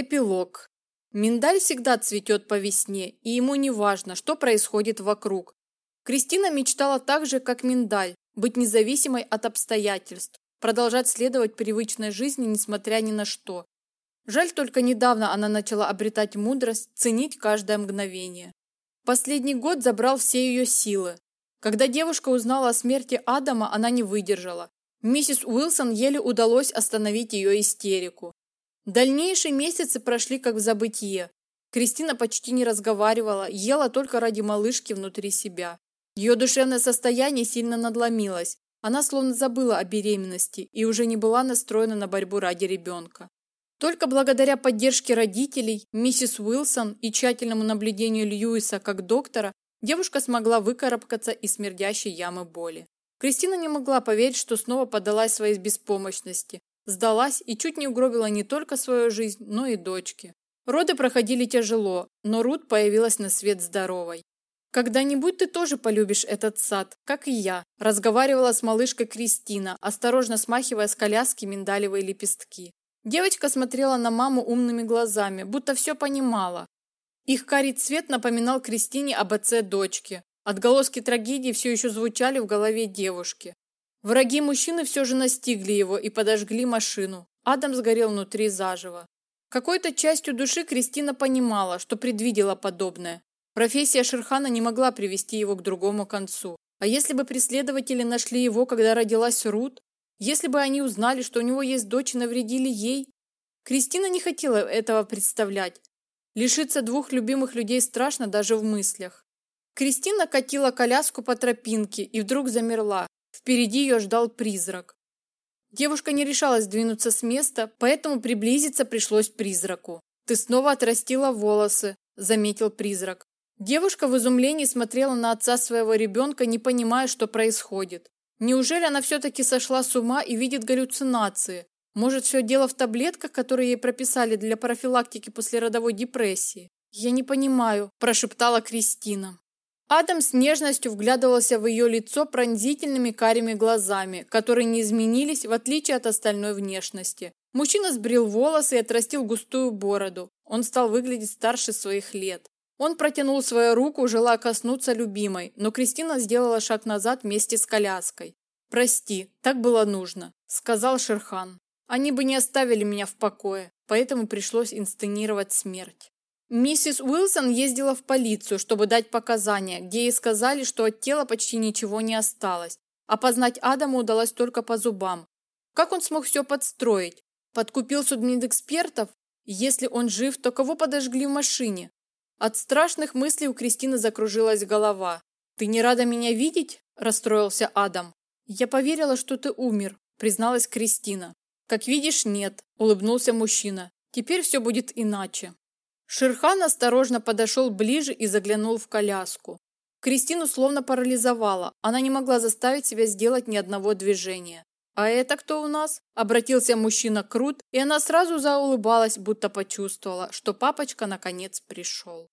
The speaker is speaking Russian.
Эпилог. Миндаль всегда цветет по весне, и ему не важно, что происходит вокруг. Кристина мечтала так же, как миндаль, быть независимой от обстоятельств, продолжать следовать привычной жизни, несмотря ни на что. Жаль, только недавно она начала обретать мудрость, ценить каждое мгновение. Последний год забрал все ее силы. Когда девушка узнала о смерти Адама, она не выдержала. Миссис Уилсон еле удалось остановить ее истерику. Дальнейшие месяцы прошли как в забытье. Кристина почти не разговаривала, ела только ради малышки внутри себя. Ее душевное состояние сильно надломилось. Она словно забыла о беременности и уже не была настроена на борьбу ради ребенка. Только благодаря поддержке родителей, миссис Уилсон и тщательному наблюдению Льюиса как доктора, девушка смогла выкарабкаться из смердящей ямы боли. Кристина не могла поверить, что снова поддалась своей беспомощности, Сдалась и чуть не угробила не только свою жизнь, но и дочки. Роды проходили тяжело, но Рут появилась на свет здоровой. «Когда-нибудь ты тоже полюбишь этот сад, как и я», разговаривала с малышкой Кристина, осторожно смахивая с коляски миндалевые лепестки. Девочка смотрела на маму умными глазами, будто все понимала. Их карий цвет напоминал Кристине об отце дочки. Отголоски трагедии все еще звучали в голове девушки. Враги мужчины все же настигли его и подожгли машину. Адам сгорел внутри заживо. Какой-то частью души Кристина понимала, что предвидела подобное. Профессия Шерхана не могла привести его к другому концу. А если бы преследователи нашли его, когда родилась Рут? Если бы они узнали, что у него есть дочь и навредили ей? Кристина не хотела этого представлять. Лишиться двух любимых людей страшно даже в мыслях. Кристина катила коляску по тропинке и вдруг замерла, Впереди ее ждал призрак. Девушка не решалась двинуться с места, поэтому приблизиться пришлось призраку. «Ты снова отрастила волосы», – заметил призрак. Девушка в изумлении смотрела на отца своего ребенка, не понимая, что происходит. Неужели она все-таки сошла с ума и видит галлюцинации? Может, все дело в таблетках, которые ей прописали для профилактики послеродовой депрессии? «Я не понимаю», – прошептала Кристина. Адам с нежностью вглядывался в ее лицо пронзительными карими глазами, которые не изменились в отличие от остальной внешности. Мужчина сбрил волосы и отрастил густую бороду. Он стал выглядеть старше своих лет. Он протянул свою руку, желая коснуться любимой, но Кристина сделала шаг назад вместе с коляской. «Прости, так было нужно», – сказал Шерхан. «Они бы не оставили меня в покое, поэтому пришлось инсценировать смерть». Миссис Уилсон ездила в полицию, чтобы дать показания, где ей сказали, что от тела почти ничего не осталось. Опознать Адаму удалось только по зубам. Как он смог все подстроить? Подкупил судмедэкспертов? Если он жив, то кого подожгли в машине? От страшных мыслей у Кристины закружилась голова. «Ты не рада меня видеть?» – расстроился Адам. «Я поверила, что ты умер», – призналась Кристина. «Как видишь, нет», – улыбнулся мужчина. «Теперь все будет иначе». Шерхан осторожно подошел ближе и заглянул в коляску. Кристину словно парализовала. Она не могла заставить себя сделать ни одного движения. «А это кто у нас?» – обратился мужчина Крут, и она сразу заулыбалась, будто почувствовала, что папочка наконец пришел.